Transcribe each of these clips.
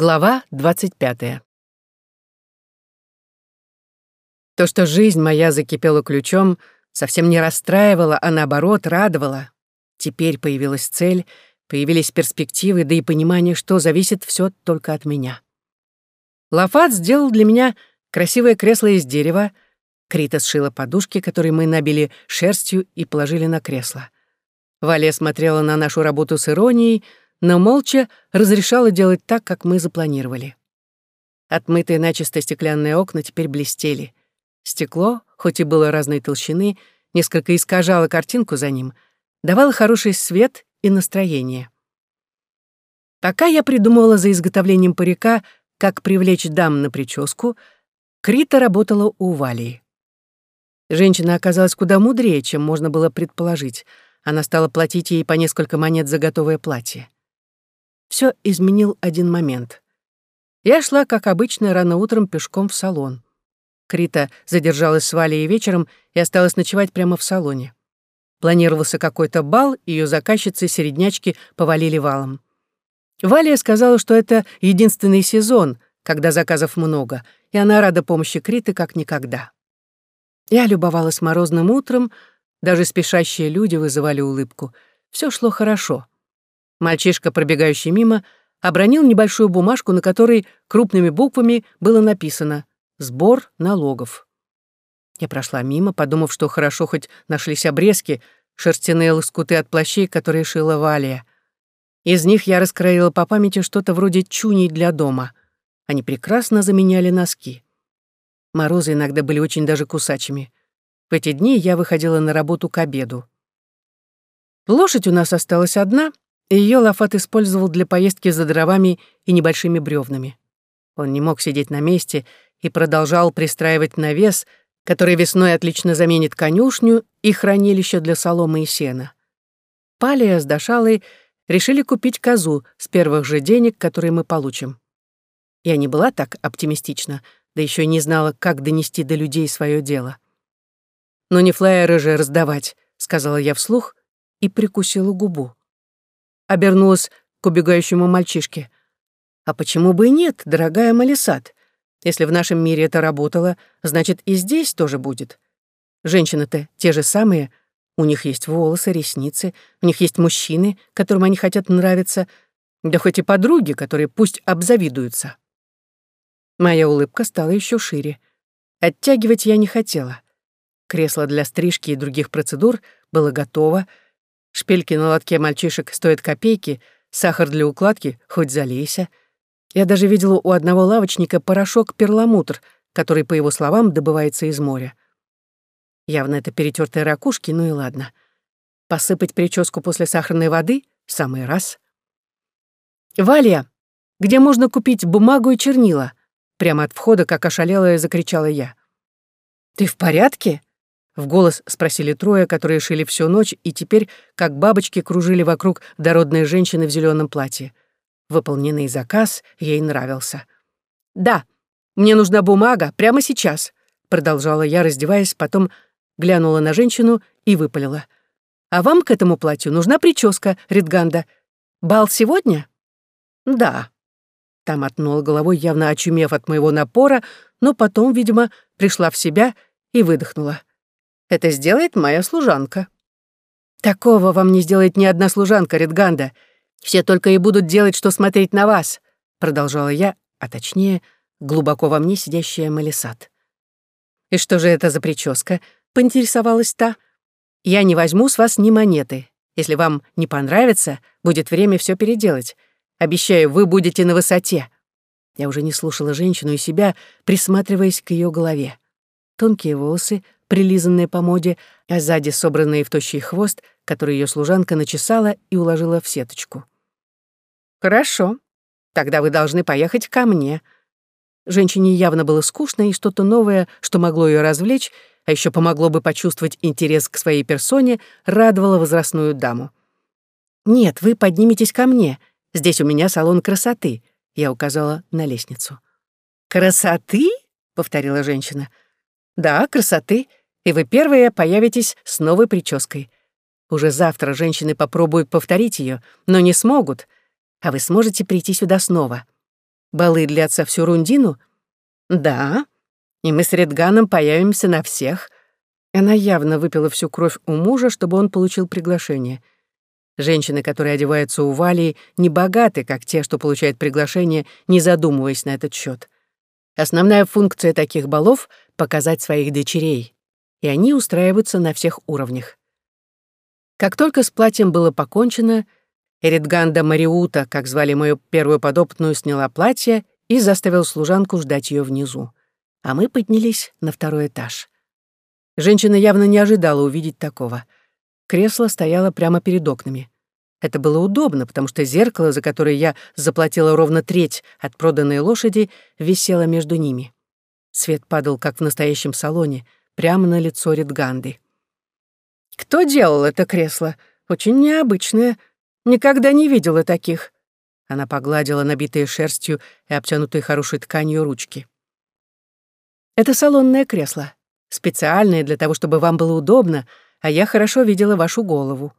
Глава 25. То, что жизнь моя закипела ключом, совсем не расстраивало, а наоборот радовало. Теперь появилась цель, появились перспективы, да и понимание, что зависит все только от меня. Лафат сделал для меня красивое кресло из дерева, Крита сшила подушки, которые мы набили шерстью и положили на кресло. Валя смотрела на нашу работу с иронией, но молча разрешала делать так, как мы запланировали. Отмытые начисто стеклянные окна теперь блестели. Стекло, хоть и было разной толщины, несколько искажало картинку за ним, давало хороший свет и настроение. Пока я придумывала за изготовлением парика, как привлечь дам на прическу, Крита работала у Валии. Женщина оказалась куда мудрее, чем можно было предположить. Она стала платить ей по несколько монет за готовое платье все изменил один момент. Я шла, как обычно, рано утром пешком в салон. Крита задержалась с Валей вечером и осталась ночевать прямо в салоне. Планировался какой-то бал, ее заказчицы-середнячки повалили валом. Валия сказала, что это единственный сезон, когда заказов много, и она рада помощи Криты как никогда. Я любовалась морозным утром, даже спешащие люди вызывали улыбку. Все шло хорошо. Мальчишка, пробегающий мимо, обронил небольшую бумажку, на которой крупными буквами было написано «Сбор налогов». Я прошла мимо, подумав, что хорошо хоть нашлись обрезки, шерстяные лоскуты от плащей, которые шила Валия. Из них я раскроила по памяти что-то вроде чуней для дома. Они прекрасно заменяли носки. Морозы иногда были очень даже кусачими. В эти дни я выходила на работу к обеду. Лошадь у нас осталась одна — ее Лафат использовал для поездки за дровами и небольшими бревнами. Он не мог сидеть на месте и продолжал пристраивать навес, который весной отлично заменит конюшню и хранилище для соломы и сена. Палия с Дашалой решили купить козу с первых же денег, которые мы получим. Я не была так оптимистична, да еще не знала, как донести до людей свое дело. «Но не флайеры же раздавать», — сказала я вслух и прикусила губу обернулась к убегающему мальчишке. «А почему бы и нет, дорогая Малисат? Если в нашем мире это работало, значит, и здесь тоже будет. Женщины-то те же самые, у них есть волосы, ресницы, у них есть мужчины, которым они хотят нравиться, да хоть и подруги, которые пусть обзавидуются». Моя улыбка стала еще шире. Оттягивать я не хотела. Кресло для стрижки и других процедур было готово, Шпильки на лотке мальчишек стоят копейки, сахар для укладки хоть залейся. Я даже видела у одного лавочника порошок перламутр, который, по его словам, добывается из моря. Явно это перетертые ракушки, ну и ладно. Посыпать прическу после сахарной воды — самый раз. «Валя, где можно купить бумагу и чернила?» Прямо от входа, как ошалелая, закричала я. «Ты в порядке?» В голос спросили трое, которые шили всю ночь и теперь, как бабочки, кружили вокруг дородной женщины в зеленом платье. Выполненный заказ ей нравился. «Да, мне нужна бумага прямо сейчас», — продолжала я, раздеваясь, потом глянула на женщину и выпалила. «А вам к этому платью нужна прическа, Ридганда. Бал сегодня?» «Да». Там отнула головой, явно очумев от моего напора, но потом, видимо, пришла в себя и выдохнула. Это сделает моя служанка». «Такого вам не сделает ни одна служанка, Редганда. Все только и будут делать, что смотреть на вас», — продолжала я, а точнее, глубоко во мне сидящая Малисат. «И что же это за прическа?» — поинтересовалась та. «Я не возьму с вас ни монеты. Если вам не понравится, будет время все переделать. Обещаю, вы будете на высоте». Я уже не слушала женщину и себя, присматриваясь к ее голове. Тонкие волосы, прилизанные по моде, а сзади собранные в тощий хвост, который ее служанка начесала и уложила в сеточку. «Хорошо. Тогда вы должны поехать ко мне». Женщине явно было скучно, и что-то новое, что могло ее развлечь, а еще помогло бы почувствовать интерес к своей персоне, радовало возрастную даму. «Нет, вы подниметесь ко мне. Здесь у меня салон красоты», — я указала на лестницу. «Красоты?» — повторила женщина. «Да, красоты и вы первые появитесь с новой прической. Уже завтра женщины попробуют повторить ее, но не смогут, а вы сможете прийти сюда снова. Балы длятся всю рундину? Да. И мы с Редганом появимся на всех. Она явно выпила всю кровь у мужа, чтобы он получил приглашение. Женщины, которые одеваются у Валии, не богаты, как те, что получают приглашение, не задумываясь на этот счет. Основная функция таких балов — показать своих дочерей. И они устраиваются на всех уровнях. Как только с платьем было покончено, Эритганда Мариута, как звали мою первую подопытную, сняла платье и заставил служанку ждать ее внизу. А мы поднялись на второй этаж. Женщина явно не ожидала увидеть такого. Кресло стояло прямо перед окнами. Это было удобно, потому что зеркало, за которое я заплатила ровно треть от проданной лошади, висело между ними. Свет падал, как в настоящем салоне, прямо на лицо Ридганды. «Кто делал это кресло? Очень необычное. Никогда не видела таких». Она погладила набитые шерстью и обтянутые хорошей тканью ручки. «Это салонное кресло. Специальное для того, чтобы вам было удобно, а я хорошо видела вашу голову».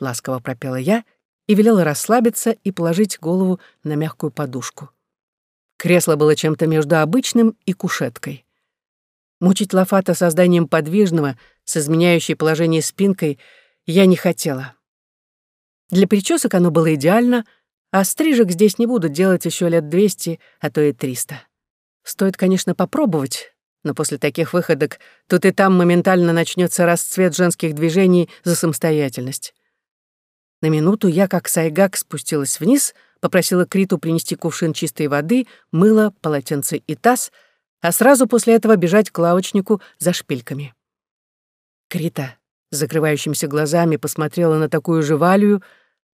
Ласково пропела я и велела расслабиться и положить голову на мягкую подушку. Кресло было чем-то между обычным и кушеткой. Мучить Лафата созданием подвижного, с изменяющей положение спинкой, я не хотела. Для причесок оно было идеально, а стрижек здесь не будут делать еще лет двести, а то и триста. Стоит, конечно, попробовать, но после таких выходок тут и там моментально начнется расцвет женских движений за самостоятельность. На минуту я, как сайгак, спустилась вниз, попросила Криту принести кувшин чистой воды, мыло, полотенце и таз, а сразу после этого бежать к лавочнику за шпильками. Крита, закрывающимися глазами, посмотрела на такую же Валию,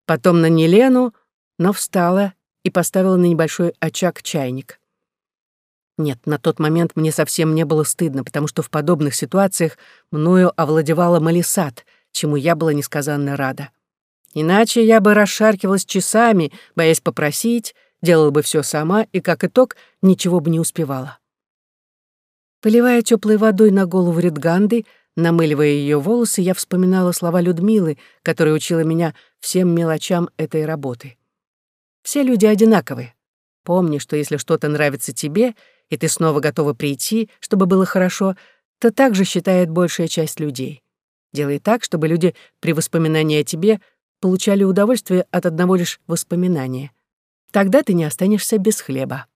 потом на Нелену, но встала и поставила на небольшой очаг чайник. Нет, на тот момент мне совсем не было стыдно, потому что в подобных ситуациях мною овладевала Малисат, чему я была несказанно рада. Иначе я бы расшаркивалась часами, боясь попросить, делала бы все сама и, как итог, ничего бы не успевала. Поливая теплой водой на голову Редганды, намыливая ее волосы, я вспоминала слова Людмилы, которая учила меня всем мелочам этой работы. Все люди одинаковы. Помни, что если что-то нравится тебе, и ты снова готова прийти, чтобы было хорошо, то так же считает большая часть людей. Делай так, чтобы люди при воспоминании о тебе — получали удовольствие от одного лишь воспоминания. Тогда ты не останешься без хлеба.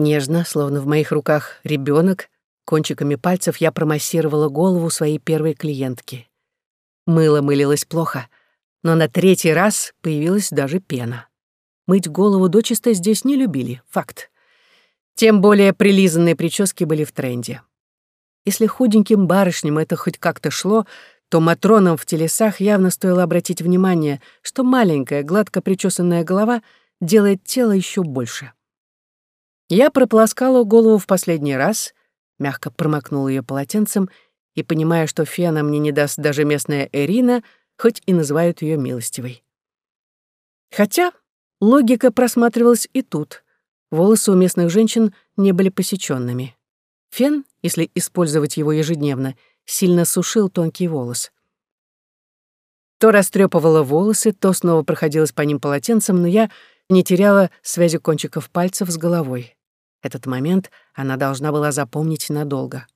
Нежно, словно в моих руках ребенок, кончиками пальцев я промассировала голову своей первой клиентки. Мыло мылилось плохо, но на третий раз появилась даже пена. Мыть голову дочисто здесь не любили, факт. Тем более прилизанные прически были в тренде. Если худеньким барышням это хоть как-то шло, то Матронам в телесах явно стоило обратить внимание, что маленькая, гладко причесанная голова делает тело еще больше. Я прополоскала голову в последний раз, мягко промокнула ее полотенцем и, понимая, что фена мне не даст даже местная Эрина, хоть и называют ее милостивой. Хотя логика просматривалась и тут. Волосы у местных женщин не были посеченными. Фен, если использовать его ежедневно — сильно сушил тонкий волос. То растрепывала волосы, то снова проходилась по ним полотенцем, но я не теряла связи кончиков пальцев с головой. Этот момент она должна была запомнить надолго.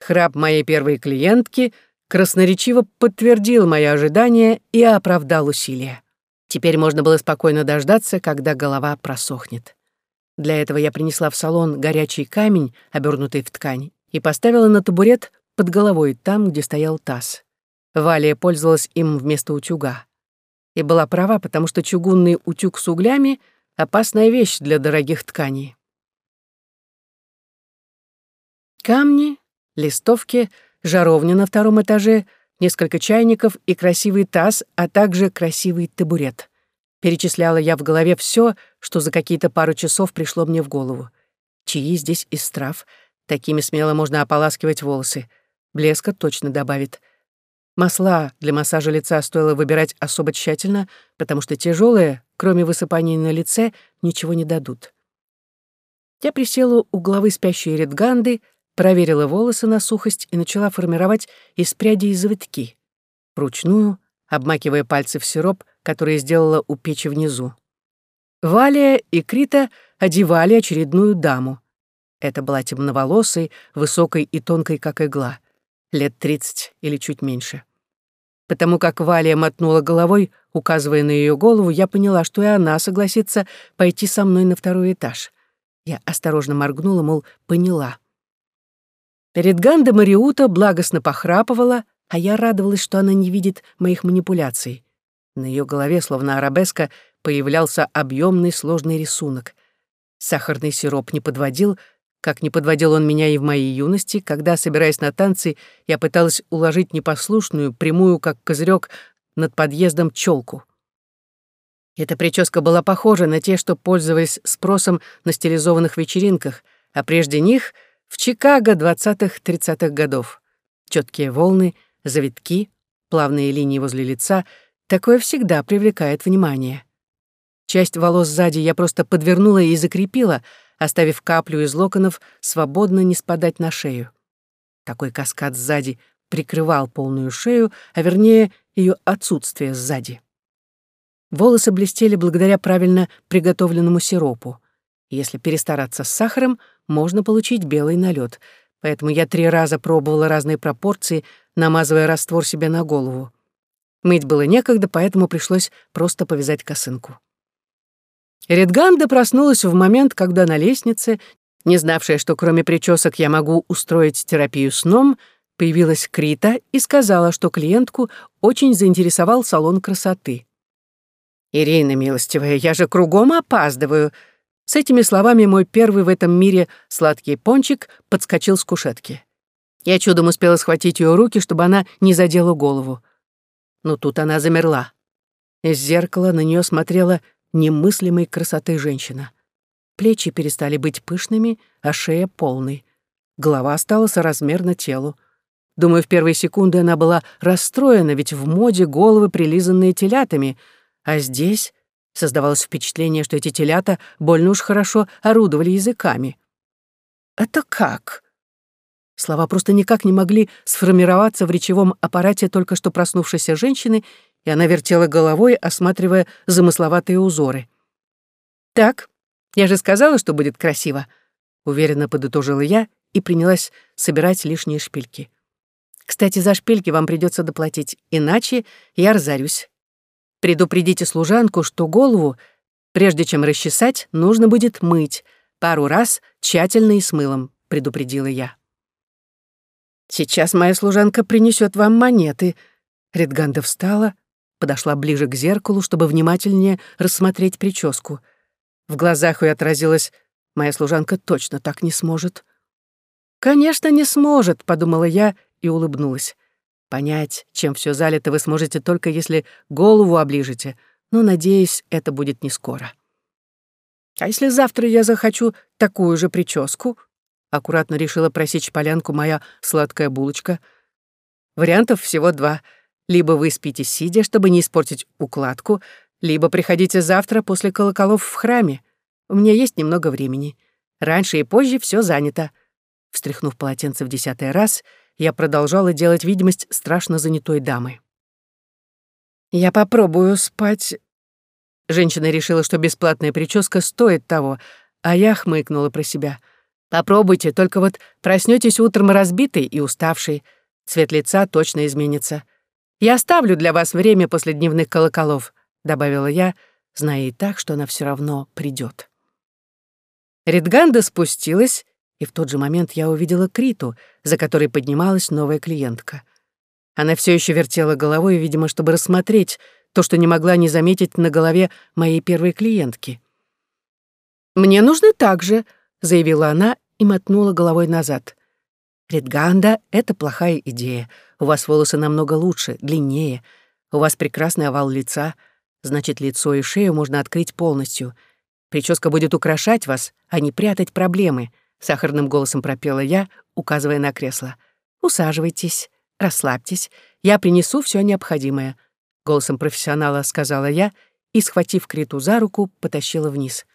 Храп моей первой клиентки красноречиво подтвердил мои ожидания и оправдал усилия. Теперь можно было спокойно дождаться, когда голова просохнет. Для этого я принесла в салон горячий камень, обернутый в ткань, и поставила на табурет под головой там, где стоял таз. Валия пользовалась им вместо утюга. И была права, потому что чугунный утюг с углями — опасная вещь для дорогих тканей. Камни, листовки, жаровня на втором этаже, несколько чайников и красивый таз, а также красивый табурет. Перечисляла я в голове все, что за какие-то пару часов пришло мне в голову. Чаи здесь из трав — Такими смело можно ополаскивать волосы. Блеска точно добавит. Масла для массажа лица стоило выбирать особо тщательно, потому что тяжелые, кроме высыпаний на лице, ничего не дадут. Я присела у головы спящей редганды, проверила волосы на сухость и начала формировать из прядей завитки. Вручную, обмакивая пальцы в сироп, который сделала у печи внизу. Валия и Крита одевали очередную даму. Это была темноволосой, высокой и тонкой, как игла. Лет тридцать или чуть меньше. Потому как Валия мотнула головой, указывая на ее голову, я поняла, что и она согласится пойти со мной на второй этаж. Я осторожно моргнула, мол, поняла. Перед Ганда Мариута благостно похрапывала, а я радовалась, что она не видит моих манипуляций. На ее голове, словно арабеска, появлялся объемный сложный рисунок. Сахарный сироп не подводил, как не подводил он меня и в моей юности, когда, собираясь на танцы, я пыталась уложить непослушную, прямую, как козырек, над подъездом челку. Эта прическа была похожа на те, что пользовались спросом на стилизованных вечеринках, а прежде них — в Чикаго 20-30-х годов. Четкие волны, завитки, плавные линии возле лица — такое всегда привлекает внимание. Часть волос сзади я просто подвернула и закрепила — оставив каплю из локонов свободно не спадать на шею. Такой каскад сзади прикрывал полную шею, а вернее ее отсутствие сзади. Волосы блестели благодаря правильно приготовленному сиропу. Если перестараться с сахаром, можно получить белый налет, поэтому я три раза пробовала разные пропорции, намазывая раствор себе на голову. Мыть было некогда, поэтому пришлось просто повязать косынку. Редганда проснулась в момент, когда на лестнице, не знавшая, что кроме причесок я могу устроить терапию сном, появилась Крита и сказала, что клиентку очень заинтересовал салон красоты. «Ирина, милостивая, я же кругом опаздываю!» С этими словами мой первый в этом мире сладкий пончик подскочил с кушетки. Я чудом успела схватить ее руки, чтобы она не задела голову. Но тут она замерла. Из зеркала на нее смотрела немыслимой красоты женщина. Плечи перестали быть пышными, а шея полной. Голова стала соразмерна телу. Думаю, в первые секунды она была расстроена, ведь в моде головы, прилизанные телятами, а здесь создавалось впечатление, что эти телята больно уж хорошо орудовали языками. «Это как?» Слова просто никак не могли сформироваться в речевом аппарате только что проснувшейся женщины, и она вертела головой, осматривая замысловатые узоры. «Так, я же сказала, что будет красиво», — уверенно подытожила я и принялась собирать лишние шпильки. «Кстати, за шпильки вам придется доплатить, иначе я разорюсь. Предупредите служанку, что голову, прежде чем расчесать, нужно будет мыть пару раз тщательно и с мылом», — предупредила я. «Сейчас моя служанка принесет вам монеты». Редганда встала, подошла ближе к зеркалу, чтобы внимательнее рассмотреть прическу. В глазах ее отразилось «Моя служанка точно так не сможет». «Конечно, не сможет», — подумала я и улыбнулась. «Понять, чем все залито, вы сможете только если голову оближете, но, надеюсь, это будет не скоро». «А если завтра я захочу такую же прическу?» Аккуратно решила просечь полянку моя сладкая булочка. Вариантов всего два — либо вы спите сидя, чтобы не испортить укладку, либо приходите завтра после колоколов в храме. У меня есть немного времени. Раньше и позже все занято». Встряхнув полотенце в десятый раз, я продолжала делать видимость страшно занятой дамы. «Я попробую спать...» Женщина решила, что бесплатная прическа стоит того, а я хмыкнула про себя. «Попробуйте, только вот проснётесь утром разбитый и уставший. Цвет лица точно изменится. Я оставлю для вас время после дневных колоколов», — добавила я, зная и так, что она все равно придет. Редганда спустилась, и в тот же момент я увидела Криту, за которой поднималась новая клиентка. Она все еще вертела головой, видимо, чтобы рассмотреть то, что не могла не заметить на голове моей первой клиентки. «Мне нужно так же», — заявила она и мотнула головой назад. «Редганда — это плохая идея. У вас волосы намного лучше, длиннее. У вас прекрасный овал лица. Значит, лицо и шею можно открыть полностью. Прическа будет украшать вас, а не прятать проблемы», — сахарным голосом пропела я, указывая на кресло. «Усаживайтесь, расслабьтесь. Я принесу все необходимое», — голосом профессионала сказала я и, схватив Криту за руку, потащила вниз.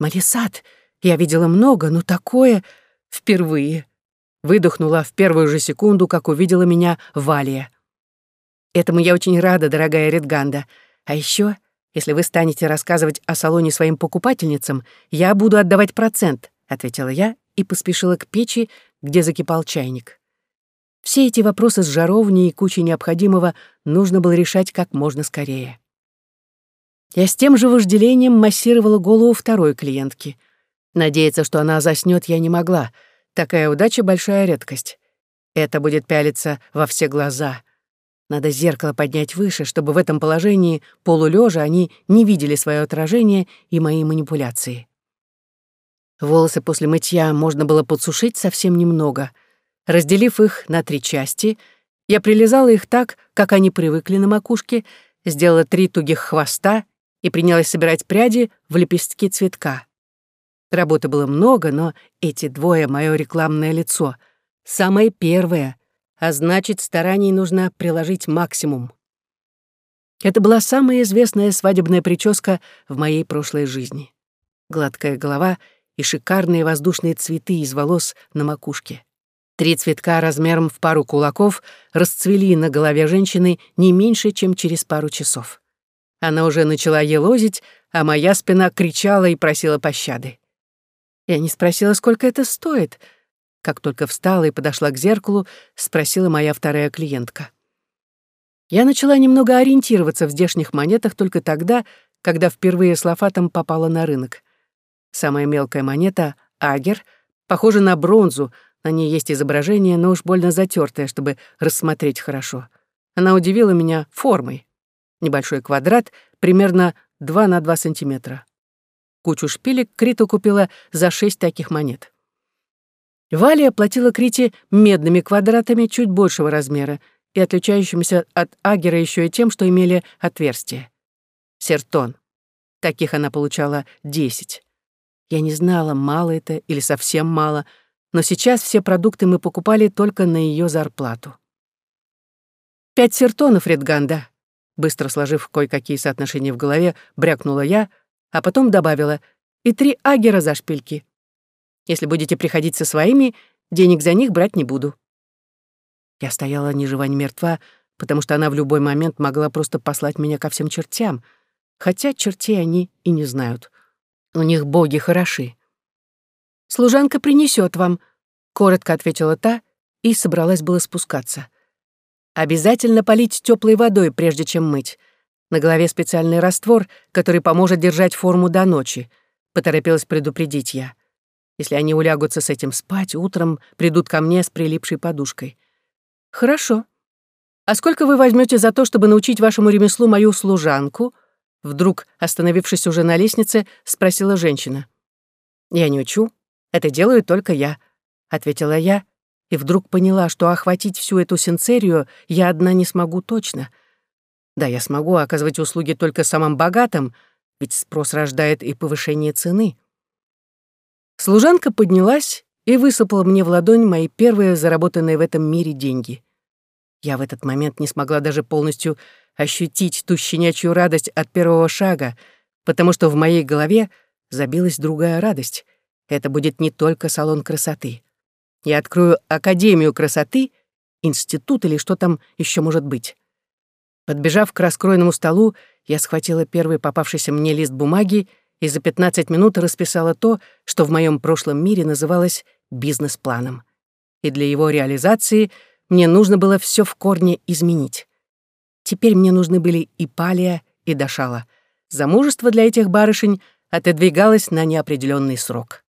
«Малисат, я видела много, но такое впервые», Выдохнула в первую же секунду, как увидела меня Валия. Этому я очень рада, дорогая Редганда. А еще Если вы станете рассказывать о салоне своим покупательницам, я буду отдавать процент», — ответила я и поспешила к печи, где закипал чайник. Все эти вопросы с жаровней и кучей необходимого нужно было решать как можно скорее. Я с тем же вожделением массировала голову второй клиентки. Надеяться, что она заснёт, я не могла. Такая удача — большая редкость. Это будет пялиться во все глаза. Надо зеркало поднять выше, чтобы в этом положении, полулежа, они не видели свое отражение и мои манипуляции. Волосы после мытья можно было подсушить совсем немного. Разделив их на три части, я прилезала их так, как они привыкли на макушке, сделала три тугих хвоста и принялась собирать пряди в лепестки цветка. Работы было много, но эти двое — мое рекламное лицо. Самое первое, а значит, стараний нужно приложить максимум. Это была самая известная свадебная прическа в моей прошлой жизни. Гладкая голова и шикарные воздушные цветы из волос на макушке. Три цветка размером в пару кулаков расцвели на голове женщины не меньше, чем через пару часов. Она уже начала елозить, а моя спина кричала и просила пощады. Я не спросила, сколько это стоит. Как только встала и подошла к зеркалу, спросила моя вторая клиентка. Я начала немного ориентироваться в здешних монетах только тогда, когда впервые с лафатом попала на рынок. Самая мелкая монета — агер, похожа на бронзу, на ней есть изображение, но уж больно затертое, чтобы рассмотреть хорошо. Она удивила меня формой. Небольшой квадрат, примерно 2 на 2 сантиметра. Кучу шпилек Крита купила за 6 таких монет. Валя оплатила Крите медными квадратами чуть большего размера и отличающимися от агера еще и тем, что имели отверстие. Сертон. Таких она получала 10. Я не знала, мало это или совсем мало, но сейчас все продукты мы покупали только на ее зарплату. «Пять сертонов, Редганда», Быстро сложив кое-какие соотношения в голове, брякнула я, а потом добавила «и три агера за шпильки. Если будете приходить со своими, денег за них брать не буду». Я стояла ни жива, ни мертва, потому что она в любой момент могла просто послать меня ко всем чертям, хотя чертей они и не знают. У них боги хороши. «Служанка принесет вам», — коротко ответила та и собралась было спускаться. Обязательно полить теплой водой, прежде чем мыть. На голове специальный раствор, который поможет держать форму до ночи. Поторопилась предупредить я. Если они улягутся с этим спать, утром придут ко мне с прилипшей подушкой. Хорошо. А сколько вы возьмете за то, чтобы научить вашему ремеслу мою служанку? Вдруг, остановившись уже на лестнице, спросила женщина. Я не учу. Это делаю только я, ответила я и вдруг поняла, что охватить всю эту синцерию я одна не смогу точно. Да, я смогу оказывать услуги только самым богатым, ведь спрос рождает и повышение цены. Служанка поднялась и высыпала мне в ладонь мои первые заработанные в этом мире деньги. Я в этот момент не смогла даже полностью ощутить ту щенячью радость от первого шага, потому что в моей голове забилась другая радость. Это будет не только салон красоты. Я открою Академию красоты, институт или что там еще может быть. Подбежав к раскроенному столу, я схватила первый попавшийся мне лист бумаги и за 15 минут расписала то, что в моем прошлом мире называлось бизнес-планом. И для его реализации мне нужно было все в корне изменить. Теперь мне нужны были и Палия, и Дашала. Замужество для этих барышень отодвигалось на неопределенный срок.